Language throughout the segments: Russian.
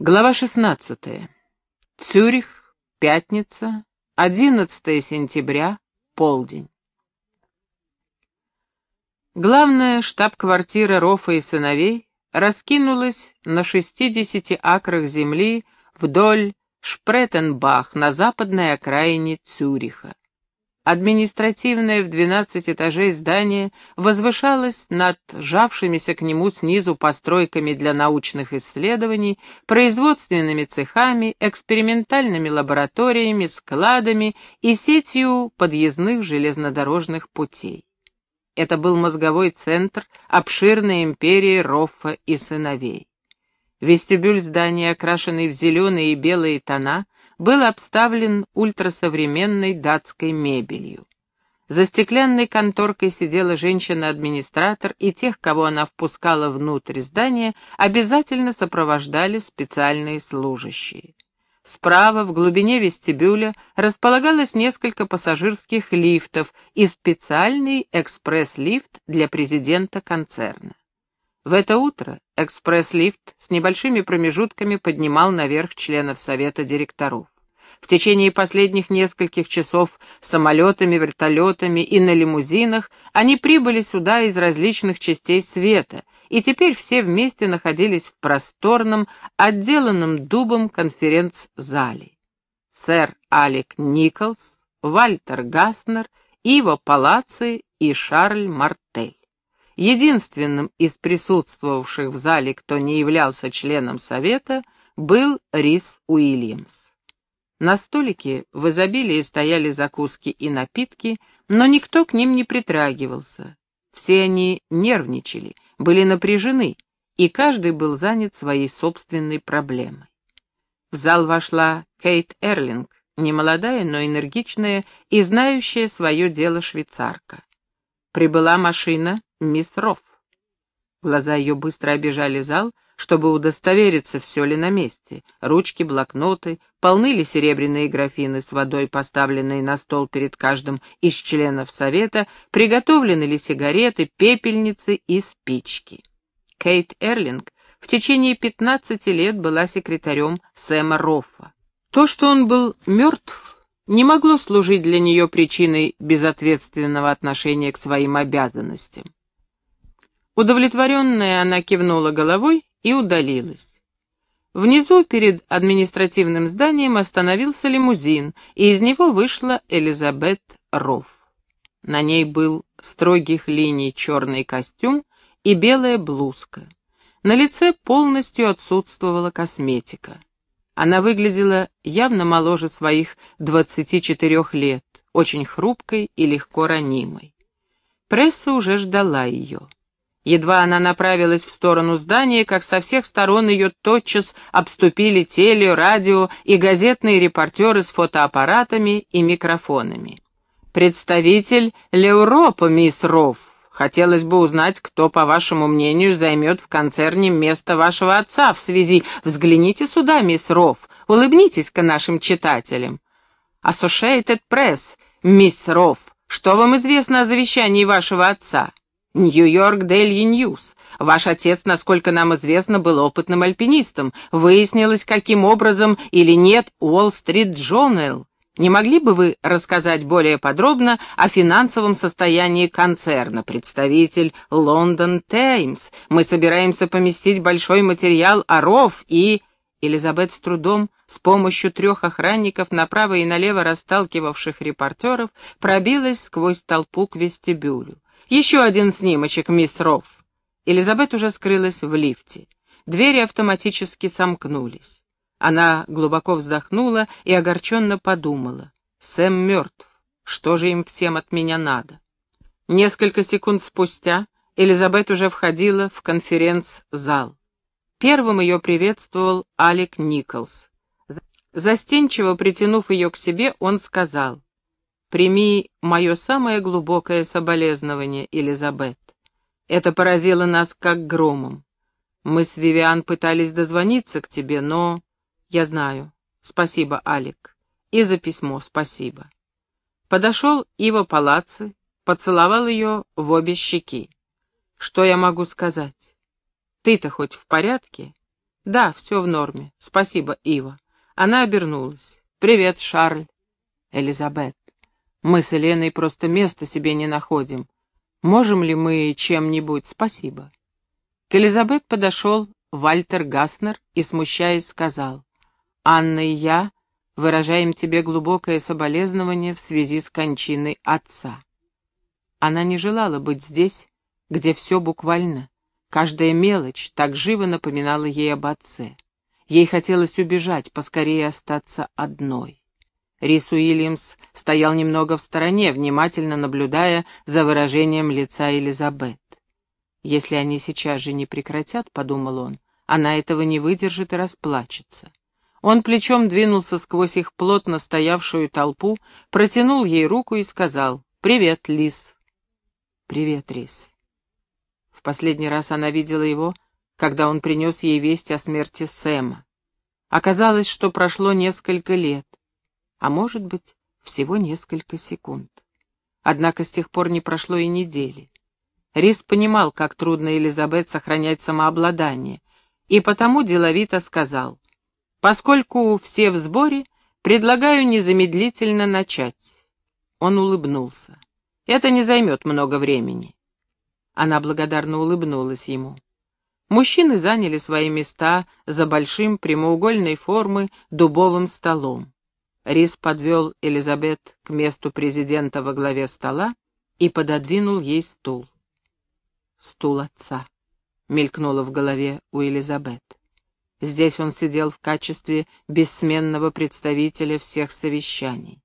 Глава 16. Цюрих, пятница, 11 сентября, полдень. Главная штаб-квартира Рофа и сыновей раскинулась на 60 акрах земли вдоль Шпретенбах на западной окраине Цюриха. Административное в 12 этажей здание возвышалось над жавшимися к нему снизу постройками для научных исследований, производственными цехами, экспериментальными лабораториями, складами и сетью подъездных железнодорожных путей. Это был мозговой центр обширной империи Роффа и сыновей. Вестибюль здания, окрашенный в зеленые и белые тона, был обставлен ультрасовременной датской мебелью. За стеклянной конторкой сидела женщина-администратор, и тех, кого она впускала внутрь здания, обязательно сопровождали специальные служащие. Справа, в глубине вестибюля, располагалось несколько пассажирских лифтов и специальный экспресс-лифт для президента концерна. В это утро экспресс-лифт с небольшими промежутками поднимал наверх членов совета директоров. В течение последних нескольких часов самолетами, вертолетами и на лимузинах они прибыли сюда из различных частей света, и теперь все вместе находились в просторном, отделанном дубом конференц-зале. Сэр Алек Николс, Вальтер Гаснер, Иво Палаци и Шарль Мартель. Единственным из присутствовавших в зале, кто не являлся членом совета, был Рис Уильямс. На столике в изобилии стояли закуски и напитки, но никто к ним не притрагивался. Все они нервничали, были напряжены, и каждый был занят своей собственной проблемой. В зал вошла Кейт Эрлинг, немолодая, но энергичная и знающая свое дело швейцарка. Прибыла машина мисс Рофф. Глаза ее быстро обижали зал, чтобы удостовериться, все ли на месте. Ручки, блокноты, полны ли серебряные графины с водой, поставленные на стол перед каждым из членов совета, приготовлены ли сигареты, пепельницы и спички. Кейт Эрлинг в течение 15 лет была секретарем Сэма Роффа. То, что он был мертв, не могло служить для нее причиной безответственного отношения к своим обязанностям. Удовлетворенная, она кивнула головой и удалилась. Внизу перед административным зданием остановился лимузин, и из него вышла Элизабет Рофф. На ней был строгих линий черный костюм и белая блузка. На лице полностью отсутствовала косметика. Она выглядела явно моложе своих 24 лет, очень хрупкой и легко ранимой. Пресса уже ждала ее. Едва она направилась в сторону здания, как со всех сторон ее тотчас обступили теле, радио и газетные репортеры с фотоаппаратами и микрофонами. «Представитель L'Europeo, мисс Рофф, Хотелось бы узнать, кто, по вашему мнению, займет в концерне место вашего отца в связи. Взгляните сюда, мисс Рофф, улыбнитесь-ка нашим читателям. Associated Press, мисс Рофф, что вам известно о завещании вашего отца? New York Daily News. Ваш отец, насколько нам известно, был опытным альпинистом. Выяснилось, каким образом или нет, Wall Street Journal. Не могли бы вы рассказать более подробно о финансовом состоянии концерна, представитель Лондон Таймс? Мы собираемся поместить большой материал о РОВ и...» Элизабет с трудом, с помощью трех охранников, направо и налево расталкивавших репортеров, пробилась сквозь толпу к вестибюлю. «Еще один снимочек, мисс Ров». Элизабет уже скрылась в лифте. Двери автоматически сомкнулись. Она глубоко вздохнула и огорченно подумала. «Сэм мертв. Что же им всем от меня надо?» Несколько секунд спустя Элизабет уже входила в конференц-зал. Первым ее приветствовал Алек Николс. Застенчиво притянув ее к себе, он сказал, «Прими мое самое глубокое соболезнование, Элизабет. Это поразило нас как громом. Мы с Вивиан пытались дозвониться к тебе, но «Я знаю. Спасибо, Алик. И за письмо спасибо». Подошел Ива Палаци, поцеловал ее в обе щеки. «Что я могу сказать? Ты-то хоть в порядке?» «Да, все в норме. Спасибо, Ива». Она обернулась. «Привет, Шарль». «Элизабет, мы с Еленой просто места себе не находим. Можем ли мы чем-нибудь? Спасибо». К Элизабет подошел Вальтер Гаснер и, смущаясь, сказал, «Анна и я выражаем тебе глубокое соболезнование в связи с кончиной отца». Она не желала быть здесь, где все буквально, каждая мелочь так живо напоминала ей об отце. Ей хотелось убежать, поскорее остаться одной. Рис Уильямс стоял немного в стороне, внимательно наблюдая за выражением лица Элизабет. «Если они сейчас же не прекратят», — подумал он, — «она этого не выдержит и расплачется». Он плечом двинулся сквозь их плотно стоявшую толпу, протянул ей руку и сказал «Привет, Лис». «Привет, Рис». В последний раз она видела его, когда он принес ей весть о смерти Сэма. Оказалось, что прошло несколько лет, а может быть, всего несколько секунд. Однако с тех пор не прошло и недели. Рис понимал, как трудно Элизабет сохранять самообладание, и потому деловито сказал, «Поскольку все в сборе, предлагаю незамедлительно начать». Он улыбнулся. Это не займет много времени. Она благодарно улыбнулась ему. Мужчины заняли свои места за большим прямоугольной формы дубовым столом. Рис подвел Элизабет к месту президента во главе стола и пододвинул ей стул. «Стул отца», — мелькнуло в голове у Элизабет. Здесь он сидел в качестве бессменного представителя всех совещаний.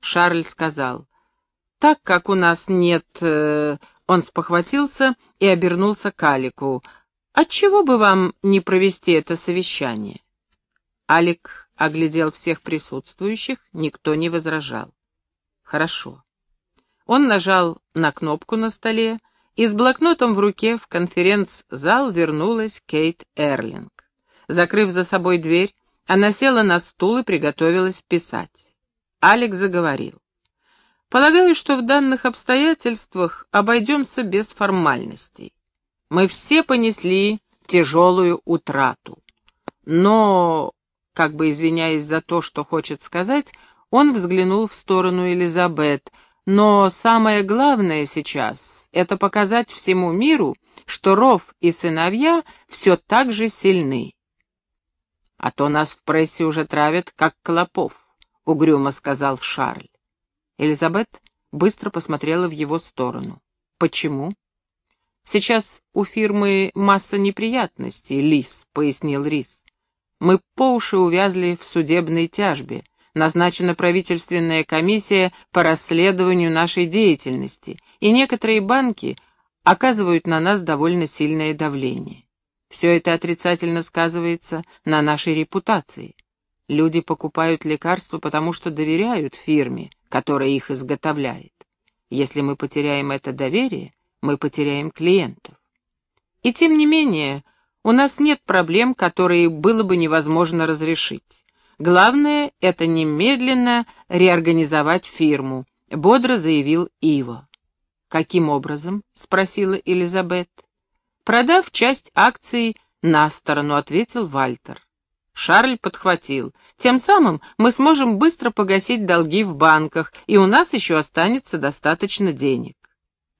Шарль сказал, так как у нас нет...» э, Он спохватился и обернулся к Алику. «Отчего бы вам не провести это совещание?» Алик оглядел всех присутствующих, никто не возражал. «Хорошо». Он нажал на кнопку на столе, и с блокнотом в руке в конференц-зал вернулась Кейт Эрлинг. Закрыв за собой дверь, она села на стул и приготовилась писать. Алик заговорил. Полагаю, что в данных обстоятельствах обойдемся без формальностей. Мы все понесли тяжелую утрату. Но, как бы извиняясь за то, что хочет сказать, он взглянул в сторону Элизабет. Но самое главное сейчас — это показать всему миру, что Ров и сыновья все так же сильны. «А то нас в прессе уже травят, как клопов», — угрюмо сказал Шарль. Элизабет быстро посмотрела в его сторону. «Почему?» «Сейчас у фирмы масса неприятностей, Лис», — пояснил Рис. «Мы по уши увязли в судебной тяжбе. Назначена правительственная комиссия по расследованию нашей деятельности, и некоторые банки оказывают на нас довольно сильное давление. Все это отрицательно сказывается на нашей репутации. Люди покупают лекарства, потому что доверяют фирме, которая их изготовляет. Если мы потеряем это доверие, мы потеряем клиентов. И тем не менее, у нас нет проблем, которые было бы невозможно разрешить. Главное — это немедленно реорганизовать фирму, — бодро заявил Иво. «Каким образом?» — спросила Элизабет. «Продав часть акций на сторону», — ответил Вальтер. Шарль подхватил. «Тем самым мы сможем быстро погасить долги в банках, и у нас еще останется достаточно денег».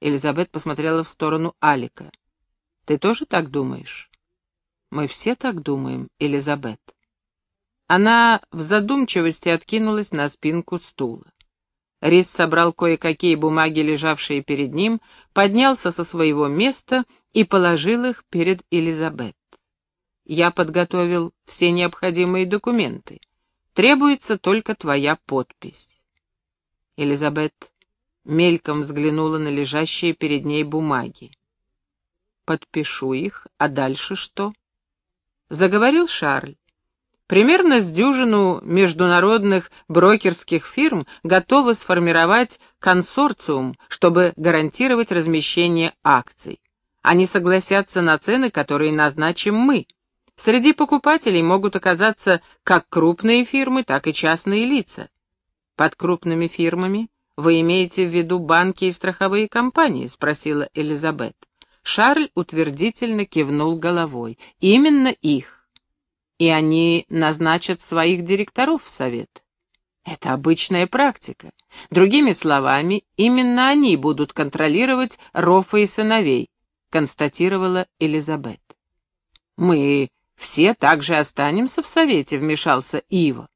Элизабет посмотрела в сторону Алика. «Ты тоже так думаешь?» «Мы все так думаем, Элизабет». Она в задумчивости откинулась на спинку стула. Рис собрал кое-какие бумаги, лежавшие перед ним, поднялся со своего места и положил их перед Элизабет. Я подготовил все необходимые документы. Требуется только твоя подпись. Элизабет мельком взглянула на лежащие перед ней бумаги. Подпишу их, а дальше что? Заговорил Шарль. Примерно с дюжину международных брокерских фирм готовы сформировать консорциум, чтобы гарантировать размещение акций. Они согласятся на цены, которые назначим мы. Среди покупателей могут оказаться как крупные фирмы, так и частные лица. Под крупными фирмами вы имеете в виду банки и страховые компании, спросила Элизабет. Шарль утвердительно кивнул головой. Именно их. и они назначат своих директоров в совет. Это обычная практика. Другими словами, именно они будут контролировать Рофа и сыновей, констатировала Элизабет. Мы все также останемся в совете, вмешался Ива.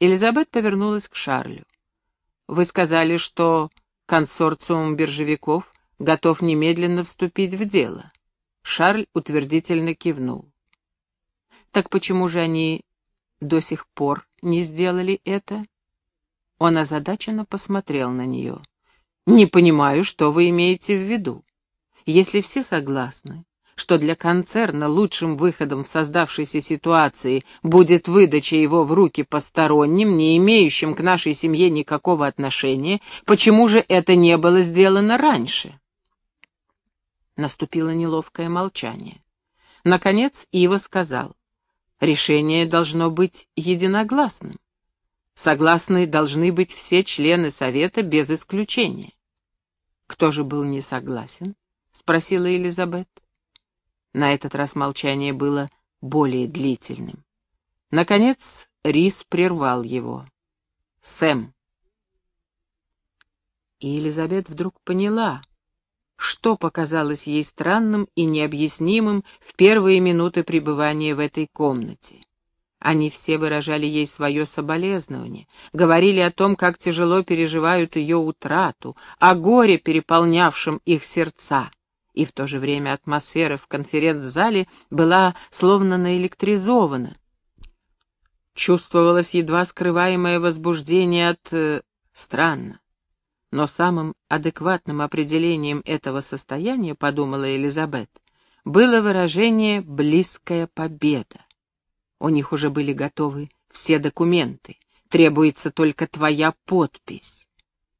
Элизабет повернулась к Шарлю. Вы сказали, что консорциум биржевиков готов немедленно вступить в дело. Шарль утвердительно кивнул. Так почему же они до сих пор не сделали это? Он озадаченно посмотрел на нее. «Не понимаю, что вы имеете в виду. Если все согласны, что для концерна лучшим выходом в создавшейся ситуации будет выдача его в руки посторонним, не имеющим к нашей семье никакого отношения, почему же это не было сделано раньше?» Наступило неловкое молчание. Наконец Ива сказал, «Решение должно быть единогласным. Согласны должны быть все члены совета без исключения. Кто же был не согласен? спросила Елизабет. На этот раз молчание было более длительным. Наконец Рис прервал его. «Сэм». И Елизабет вдруг поняла, что показалось ей странным и необъяснимым в первые минуты пребывания в этой комнате. Они все выражали ей свое соболезнование, говорили о том, как тяжело переживают ее утрату, о горе, переполнявшем их сердца. И в то же время атмосфера в конференц-зале была словно наэлектризована. Чувствовалось едва скрываемое возбуждение от... Э, странно. Но самым адекватным определением этого состояния, подумала Элизабет, было выражение «близкая победа». У них уже были готовы все документы. Требуется только твоя подпись.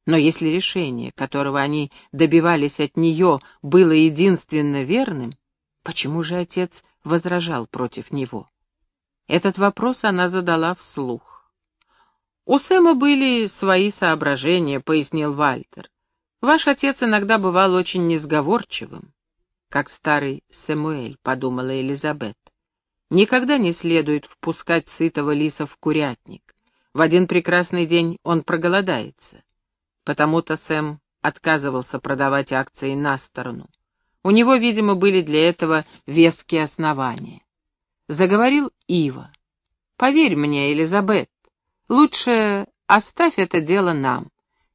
Но если решение, которого они добивались от нее, было единственно верным, почему же отец возражал против него? Этот вопрос она задала вслух. «У Сэма были свои соображения», — пояснил Вальтер. «Ваш отец иногда бывал очень несговорчивым». «Как старый Сэмуэль», — подумала Элизабет. Никогда не следует впускать сытого лиса в курятник. В один прекрасный день он проголодается. Потому-то Сэм отказывался продавать акции на сторону. У него, видимо, были для этого веские основания. Заговорил Ива. «Поверь мне, Элизабет, лучше оставь это дело нам.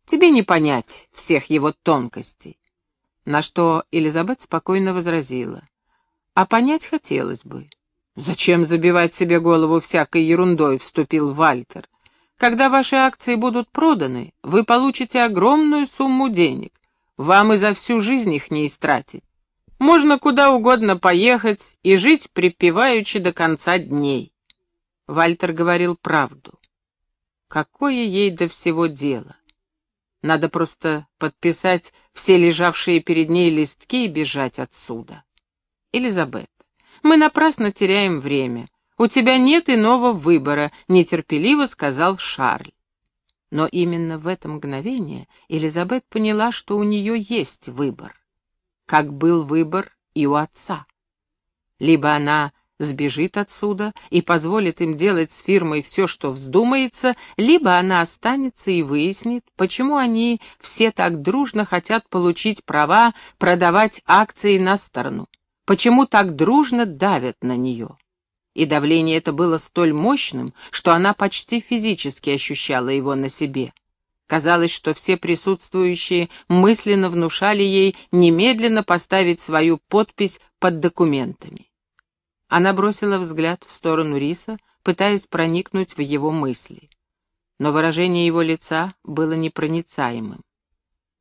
Тебе не понять всех его тонкостей». На что Элизабет спокойно возразила. «А понять хотелось бы. «Зачем забивать себе голову всякой ерундой?» — вступил Вальтер. «Когда ваши акции будут проданы, вы получите огромную сумму денег. Вам и за всю жизнь их не истратить. Можно куда угодно поехать и жить припеваючи до конца дней». Вальтер говорил правду. Какое ей до всего дело? Надо просто подписать все лежавшие перед ней листки и бежать отсюда. Элизабет. Мы напрасно теряем время. У тебя нет иного выбора», — нетерпеливо сказал Шарль. Но именно в это мгновение Элизабет поняла, что у нее есть выбор. Как был выбор и у отца. Либо она сбежит отсюда и позволит им делать с фирмой все, что вздумается, либо она останется и выяснит, почему они все так дружно хотят получить права продавать акции на сторону почему так дружно давят на нее. И давление это было столь мощным, что она почти физически ощущала его на себе. Казалось, что все присутствующие мысленно внушали ей немедленно поставить свою подпись под документами. Она бросила взгляд в сторону Риса, пытаясь проникнуть в его мысли. Но выражение его лица было непроницаемым.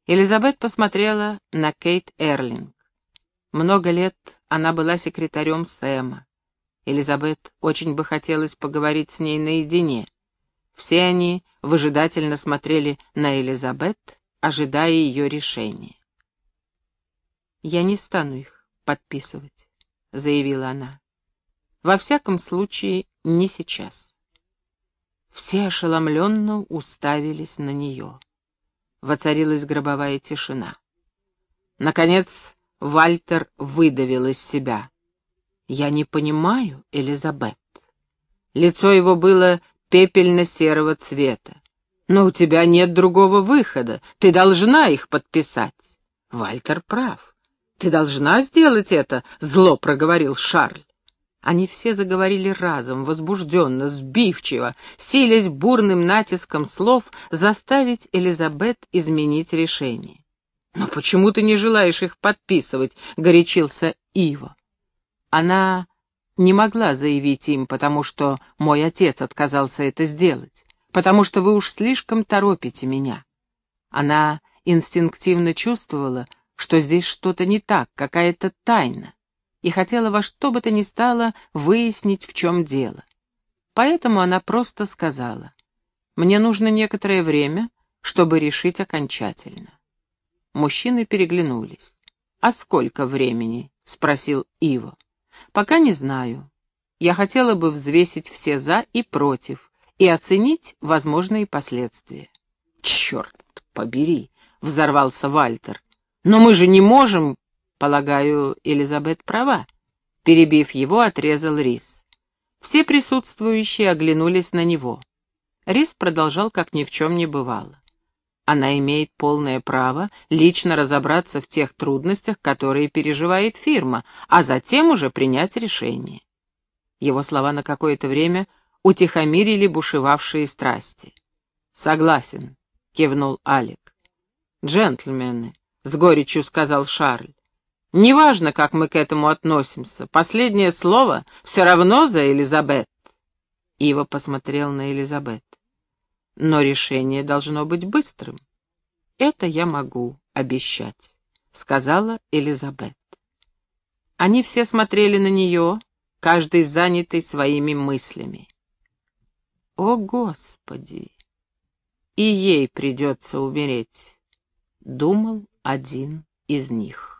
Элизабет посмотрела на Кейт Эрлинг. Много лет она была секретарем Сэма. Элизабет очень бы хотелось поговорить с ней наедине. Все они выжидательно смотрели на Элизабет, ожидая ее решения. «Я не стану их подписывать», — заявила она. «Во всяком случае, не сейчас». Все ошеломленно уставились на нее. Воцарилась гробовая тишина. Наконец, Вальтер выдавил из себя. «Я не понимаю, Элизабет. Лицо его было пепельно-серого цвета. «Но у тебя нет другого выхода. Ты должна их подписать». Вальтер прав. «Ты должна сделать это», — зло проговорил Шарль. Они все заговорили разом, возбужденно, сбивчиво, силясь бурным натиском слов заставить Элизабет изменить решение. «Но почему ты не желаешь их подписывать?» — горячился Иво. Она не могла заявить им, потому что мой отец отказался это сделать, потому что вы уж слишком торопите меня. Она инстинктивно чувствовала, что здесь что-то не так, какая-то тайна, и хотела во что бы то ни стало выяснить, в чем дело. Поэтому она просто сказала, «Мне нужно некоторое время, чтобы решить окончательно». Мужчины переглянулись. «А сколько времени?» — спросил Иво. Пока не знаю. Я хотела бы взвесить все «за» и «против» и оценить возможные последствия. «Черт побери!» — взорвался Вальтер. «Но мы же не можем...» Полагаю, Элизабет права. Перебив его, отрезал Рис. Все присутствующие оглянулись на него. Рис продолжал, как ни в чем не бывало. Она имеет полное право лично разобраться в тех трудностях, которые переживает фирма, а затем уже принять решение. Его слова на какое-то время утихомирили бушевавшие страсти. «Согласен», — кивнул Алик. «Джентльмены», — с горечью сказал Шарль, — «неважно, как мы к этому относимся, последнее слово все равно за Элизабет». Ива посмотрел на Элизабет. Но решение должно быть быстрым. Это я могу обещать, сказала Элизабет. Они все смотрели на нее, каждый занятый своими мыслями. О, Господи! И ей придется умереть, думал один из них.